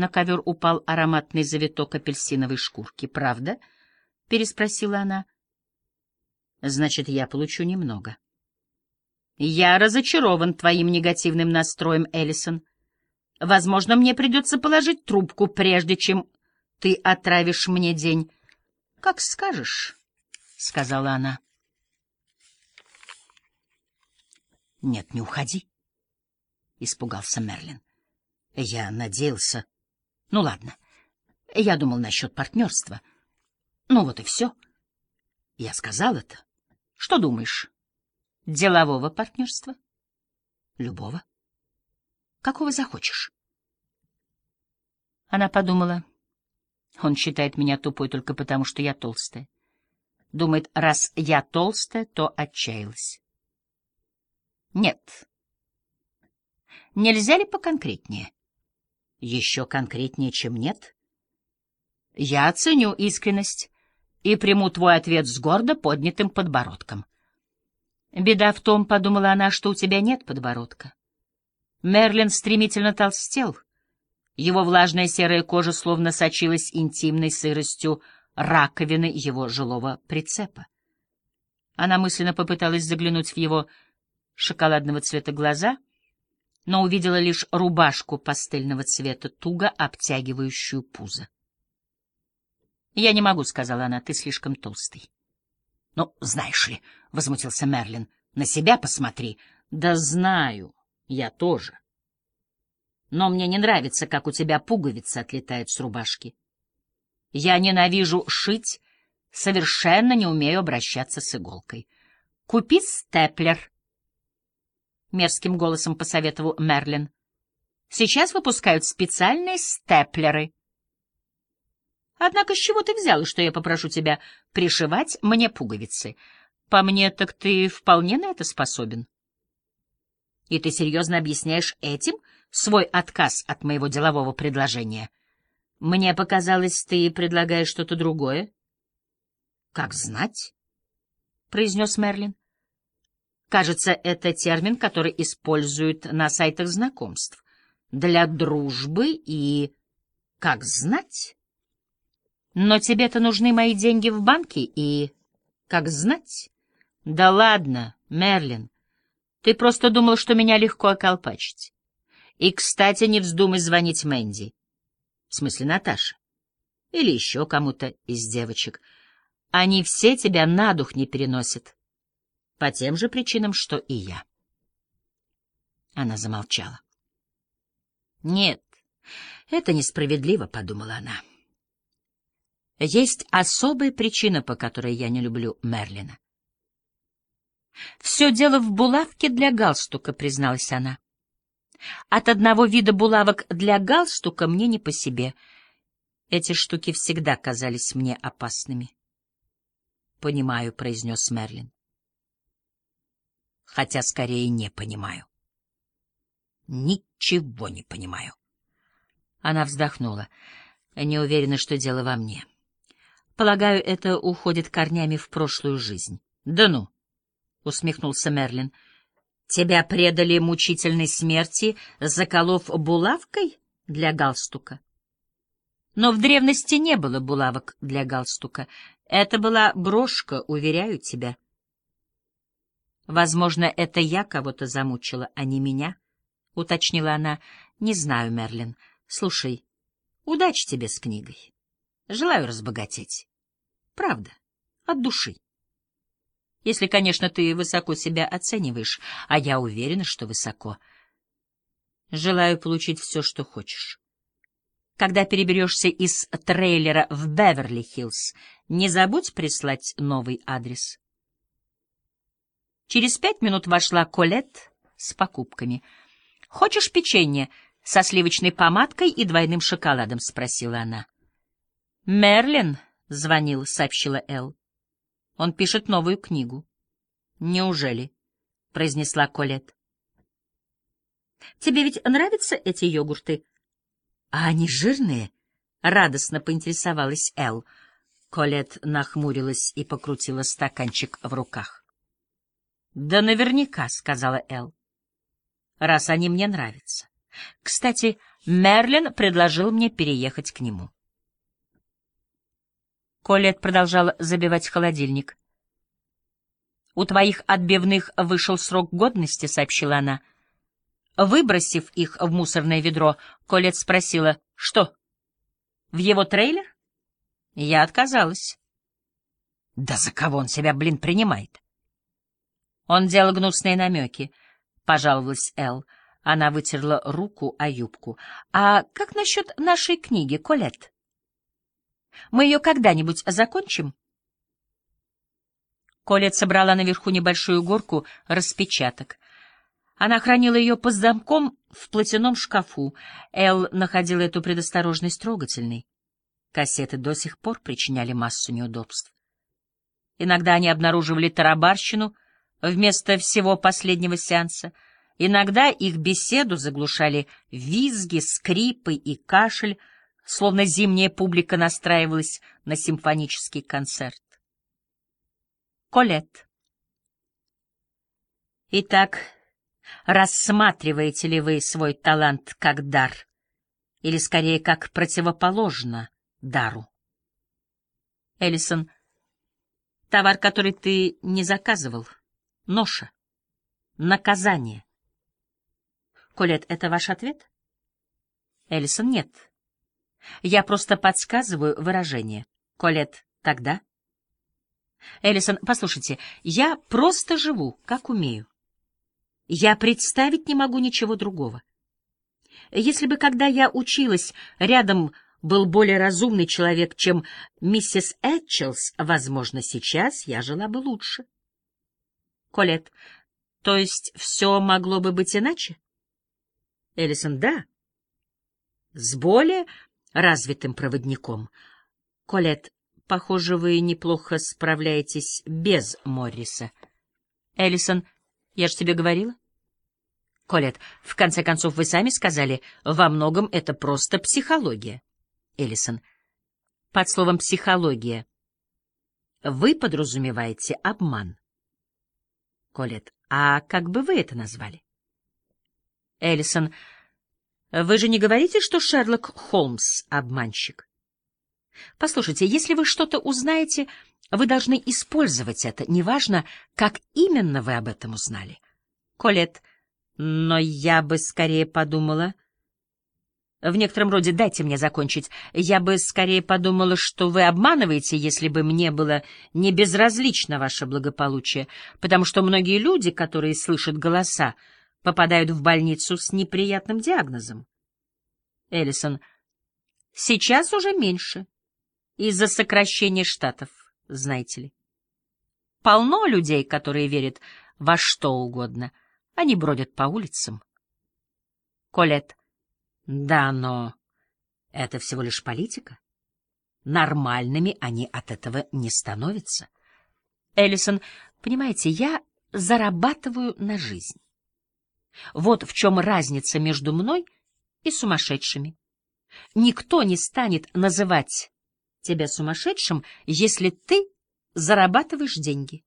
На ковер упал ароматный завиток апельсиновой шкурки. «Правда?» — переспросила она. «Значит, я получу немного». «Я разочарован твоим негативным настроем, Эллисон. Возможно, мне придется положить трубку, прежде чем ты отравишь мне день». «Как скажешь», — сказала она. «Нет, не уходи», — испугался Мерлин. «Я надеялся...» «Ну ладно, я думал насчет партнерства. Ну вот и все. Я сказал это. Что думаешь?» Делового партнерства? Любого. Какого захочешь. Она подумала, он считает меня тупой только потому, что я толстая. Думает, раз я толстая, то отчаялась. Нет. Нельзя ли поконкретнее? Еще конкретнее, чем нет? Я оценю искренность и приму твой ответ с гордо поднятым подбородком. Беда в том, — подумала она, — что у тебя нет подбородка. Мерлин стремительно толстел. Его влажная серая кожа словно сочилась интимной сыростью раковины его жилого прицепа. Она мысленно попыталась заглянуть в его шоколадного цвета глаза, но увидела лишь рубашку пастельного цвета, туго обтягивающую пузо. «Я не могу», — сказала она, — «ты слишком толстый». «Ну, знаешь ли», — возмутился Мерлин, — «на себя посмотри». «Да знаю, я тоже. Но мне не нравится, как у тебя пуговицы отлетают с рубашки. Я ненавижу шить, совершенно не умею обращаться с иголкой. Купи степлер». Мерзким голосом посоветовал Мерлин. «Сейчас выпускают специальные степлеры». Однако с чего ты взял, что я попрошу тебя пришивать мне пуговицы? По мне, так ты вполне на это способен. И ты серьезно объясняешь этим свой отказ от моего делового предложения? Мне показалось, ты предлагаешь что-то другое. — Как знать? — произнес Мерлин. Кажется, это термин, который используют на сайтах знакомств. Для дружбы и... Как знать? Но тебе-то нужны мои деньги в банке и... Как знать? Да ладно, Мерлин. Ты просто думал, что меня легко околпачить. И, кстати, не вздумай звонить Мэнди. В смысле, Наташа. Или еще кому-то из девочек. Они все тебя на дух не переносят. По тем же причинам, что и я. Она замолчала. Нет, это несправедливо, — подумала она. Есть особая причина, по которой я не люблю Мерлина. «Все дело в булавке для галстука», — призналась она. «От одного вида булавок для галстука мне не по себе. Эти штуки всегда казались мне опасными». «Понимаю», — произнес Мерлин. «Хотя скорее не понимаю». «Ничего не понимаю». Она вздохнула. «Не уверена, что дело во мне». Полагаю, это уходит корнями в прошлую жизнь. — Да ну! — усмехнулся Мерлин. — Тебя предали мучительной смерти, заколов булавкой для галстука? Но в древности не было булавок для галстука. Это была брошка, уверяю тебя. Возможно, это я кого-то замучила, а не меня, — уточнила она. — Не знаю, Мерлин. Слушай, удачи тебе с книгой. Желаю разбогатеть. Правда, от души. Если, конечно, ты высоко себя оцениваешь, а я уверена, что высоко. Желаю получить все, что хочешь. Когда переберешься из трейлера в Беверли-Хиллз, не забудь прислать новый адрес. Через пять минут вошла Колет с покупками. «Хочешь печенье со сливочной помадкой и двойным шоколадом?» — спросила она. «Мерлин», — звонил, — сообщила Эл. Он пишет новую книгу. Неужели? — произнесла Колет. Тебе ведь нравятся эти йогурты? А они жирные? — радостно поинтересовалась Эл. Колет нахмурилась и покрутила стаканчик в руках. — Да наверняка, — сказала Эл, — раз они мне нравятся. Кстати, Мерлин предложил мне переехать к нему. Колет продолжала забивать холодильник. «У твоих отбивных вышел срок годности», — сообщила она. Выбросив их в мусорное ведро, Колет спросила, «Что, в его трейлер?» Я отказалась. «Да за кого он себя, блин, принимает?» Он делал гнусные намеки, — пожаловалась Эл. Она вытерла руку о юбку. «А как насчет нашей книги, Колет? Мы ее когда-нибудь закончим?» Колет собрала наверху небольшую горку распечаток. Она хранила ее под замком в платяном шкафу. Эл находила эту предосторожность трогательной. Кассеты до сих пор причиняли массу неудобств. Иногда они обнаруживали тарабарщину вместо всего последнего сеанса — Иногда их беседу заглушали визги, скрипы и кашель, словно зимняя публика настраивалась на симфонический концерт. Колет. Итак, рассматриваете ли вы свой талант как дар, или скорее как противоположно дару? Эллисон. Товар, который ты не заказывал. Ноша. Наказание. Колет, это ваш ответ? Эллисон, нет. Я просто подсказываю выражение. Колет, тогда? Эллисон, послушайте, я просто живу, как умею. Я представить не могу ничего другого. Если бы, когда я училась, рядом был более разумный человек, чем миссис Этчелс, возможно, сейчас я жила бы лучше. Колет, то есть все могло бы быть иначе? Эллисон, да. С более развитым проводником. Колет, похоже, вы неплохо справляетесь без Морриса. Эллисон, я же тебе говорила. Колет, в конце концов, вы сами сказали, во многом это просто психология. Эллисон, под словом «психология» вы подразумеваете обман. Колет, а как бы вы это назвали? Эллисон, вы же не говорите, что Шерлок Холмс — обманщик? Послушайте, если вы что-то узнаете, вы должны использовать это, неважно, как именно вы об этом узнали. Колет, но я бы скорее подумала... В некотором роде дайте мне закончить. Я бы скорее подумала, что вы обманываете, если бы мне было не безразлично ваше благополучие, потому что многие люди, которые слышат голоса, попадают в больницу с неприятным диагнозом. Эллисон. Сейчас уже меньше. Из-за сокращения штатов, знаете ли. Полно людей, которые верят во что угодно. Они бродят по улицам. Колет. Да, но это всего лишь политика. Нормальными они от этого не становятся. Эллисон, понимаете, я зарабатываю на жизнь. Вот в чем разница между мной и сумасшедшими. Никто не станет называть тебя сумасшедшим, если ты зарабатываешь деньги.